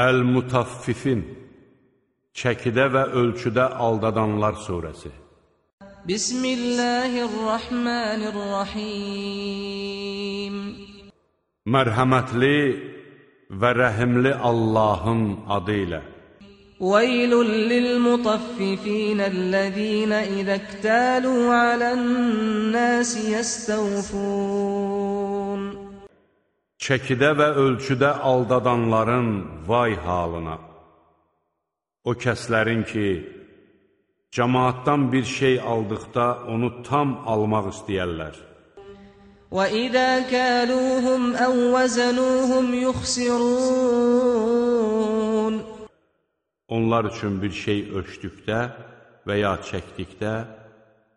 Əl-Mutaffifin Çəkidə və ölçüdə aldadanlar surəsi. Bismillahirrahmanirrahim. Mərhəmətli və rəhimli Allahın adı ilə. Veylul lil-mutaffifinə ləzīnə idə ktəlu alən-nəsi yəstəvfun Çəkidə və ölçüdə aldadanların vay halına. O kəslərin ki, cəmaatdan bir şey aldıqda onu tam almaq istəyərlər. وَإِذَا كَالُوهُمْ أَوْ وَزَنُوهُمْ يُخْسِرُونَ Onlar üçün bir şey ölçdükdə və ya çəkdikdə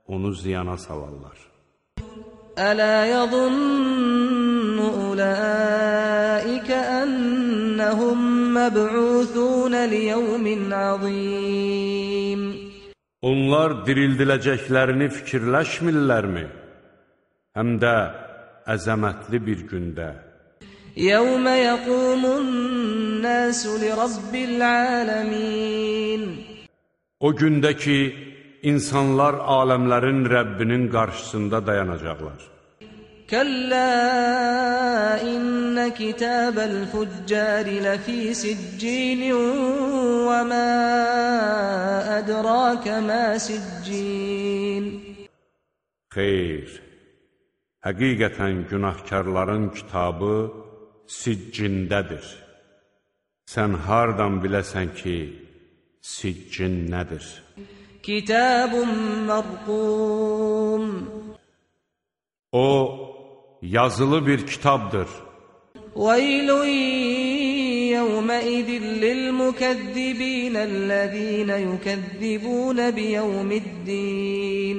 onu ziyana salarlar. أَلَا يَظُنُّ أُولَئِكَ أَنَّهُمْ مَبْعُوثُونَ لِيَوْمٍ عَظِيمٍ Onlar dirildiləcəklərini fikirləşmirlərmi? Həm də əzəmətli bir gündə. يَوْمَ يَقُومُ النَّاسُ لِرَبِّ الْعَالَمِينَ O gündə ki, insanlar aləmlərin Rəbbinin qarşısında dayanacaqlar. كَلَّا إِنَّ كِتَابَ الْفُجَّارِ لَفِي سِجِّينٍ وَمَا أَدْرَاكَ مَا سِجِّينٌ Xeyr, həqiqətən günahkarların kitabı siccindədir. Sən hardan biləsən ki, siccin nədir? كِتَابٌ مَّرْقُومٌ O, yazılı bir kitabdır. وَيْلٌ يَوْمَئِذٍ لِّلْمُكَذِّبِينَ الَّذِينَ يُكَذِّبُونَ بِيَوْمِ الدِّينِ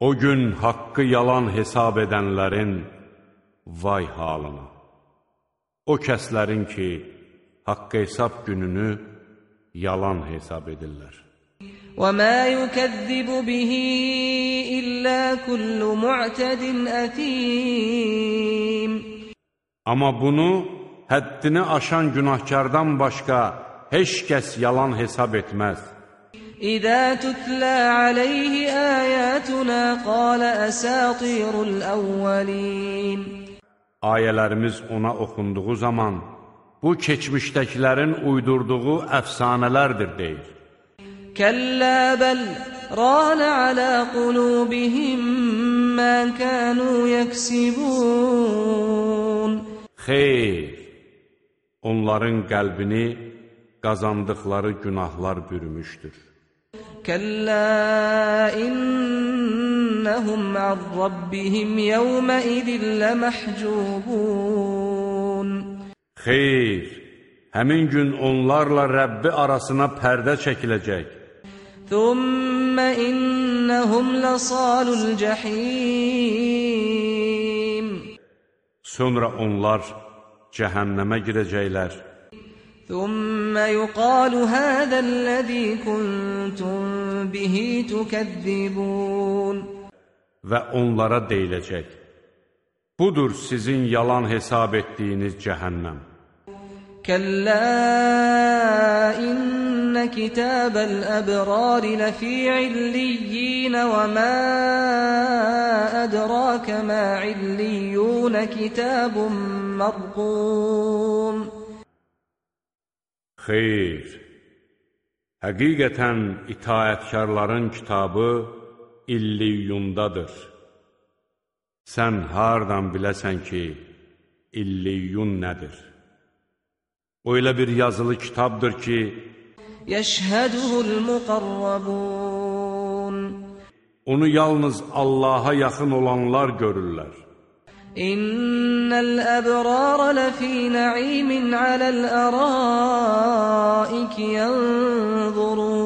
O gün haqqı yalan hesab edənlərin vay halına. O kəslərin ki, haqqı hesab gününü yalan hesab edirlər. وَمَا يُكَذِّبُ بِهِ إِلَّا كُلُّ مُعْتَدٍ أَثِيمٍ Amma bunu həddini aşan günahkardan başqa heç kəs yalan hesab etməz. إِذَا تُتْلَى عَلَيْهِ آيَاتُنَا قَالَ أَسَاطِيرُ الْأَوَّلِينَ Ayələrimiz ona oxunduğu zaman, bu keçmişdəkilərin uydurduğu əfsanələrdir, deyir. كَلَّا بَلْ رَانَ عَلَى قُلُوبِهِم مَّا كَانُوا يَكْسِبُونَ Xeyr, onların qəlbini qazandıqları günahlar bürümüşdür. كَلَّا إِنَّهُمْ عَن رَّبِّهِمْ يَوْمَئِذٍ لَّمَحْجُوبُونَ Xeyr, həmin gün onlarla Rəbbi arasına pərdə çəkiləcək. ثم innahum lasalul cahim Sonra onlar cəhənnəmə girəcəklər. Thumma yuqalu hada allazi kuntum bihi tukazzibun Və onlara deyiləcək: Budur sizin yalan hesab etdiyiniz cəhənnəm. كلا إن كتاب الأبرار لفي عليين وما أدراك ما عليون كتاب مرقوم Xeyr, həqiqətən itaətkarların kitabı illiyyundadır. Sən hardan biləsən ki, illiyyun nədir? O elə bir yazılı kitabdır ki, Yəşhəduhul muqarrabun Onu yalnız Allaha yaxın olanlar görürlər. İnnəl əbrar ləfī na'imin aləl əraik yanzurun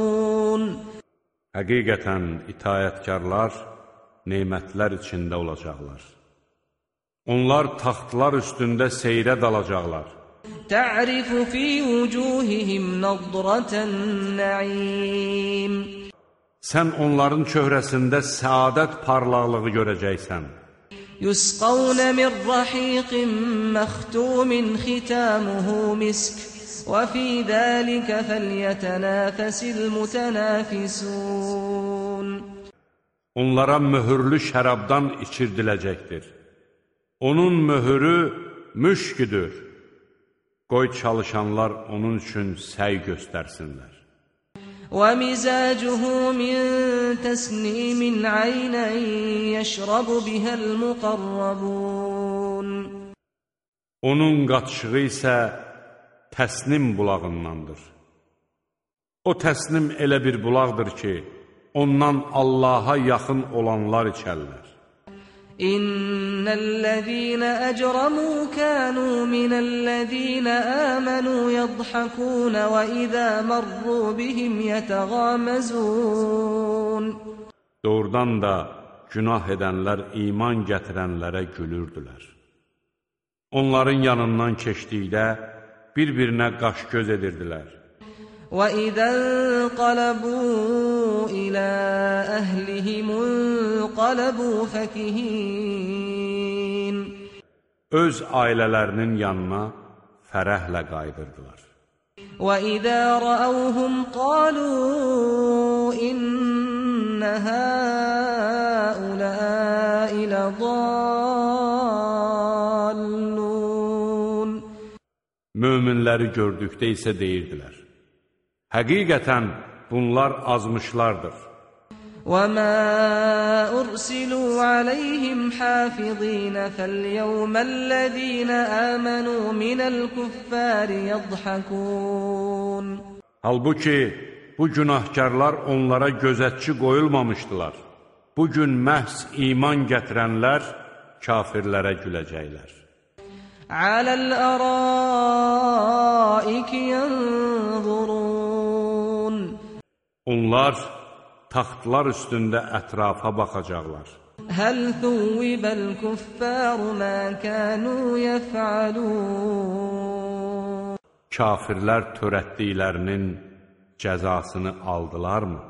Həqiqətən itayətkarlar nemətlər içində olacaqlar. Onlar taxtlar üstündə seyrə dalacaqlar. تعرف في وجوههم نضرة النعيم Sən onların çöhrəsində səadət parlaqlığı görəcəksən. يسقون من رحيق مختوم ختامه مسك وفي ذلك فليتنافس المتنافسون Onlara möhürlü şərabdan içirdiləcəkdir. Onun möhürü müşküdür. Qoy çalışanlar onun üçün səy göstərsinlər. ومزاجه من تسنيم عينا يشرب بها المقربون Onun qaçığı isə təsnim bulağındandır. O təsnim elə bir bulaqdır ki, ondan Allaha yaxın olanlar içərlər. إن الذين أجرموا كانوا من الذين آمنوا يضحكون وإذا مروا بهم يتغامزون Doğrudan da günah edənlər iman gətirənlərə gülürdülər. Onların yanından keçdikdə bir-birinə qaş-göz edirdilər. وإذا انقلبوا إلى أهلهم انقلبوا فكهين Öz ailələrinin yanına fərəhlə qayıdırdılar. وإذا رأوهم قالوا إن هؤلاء لضالون Möminləri gördükdə isə deyirdilər. Həqiqətən bunlar azmışlardır. وما أرسلوا عليهم حافظين فاليوم الذين آمنوا من الكفار يضحكون Halbuki bu günahkarlar onlara gözətçi qoyulmamışdılar. Bu gün məhz iman gətirənlər kafirlərə güləcəklər. على الأرائك ينظرون Onlar taxtlar üstündə ətrafa baxacaqlar. Həl thuvvibal kuffaru ma kanu yef'alun Kafirlər törətdiklərinin cəzasını aldılarmı?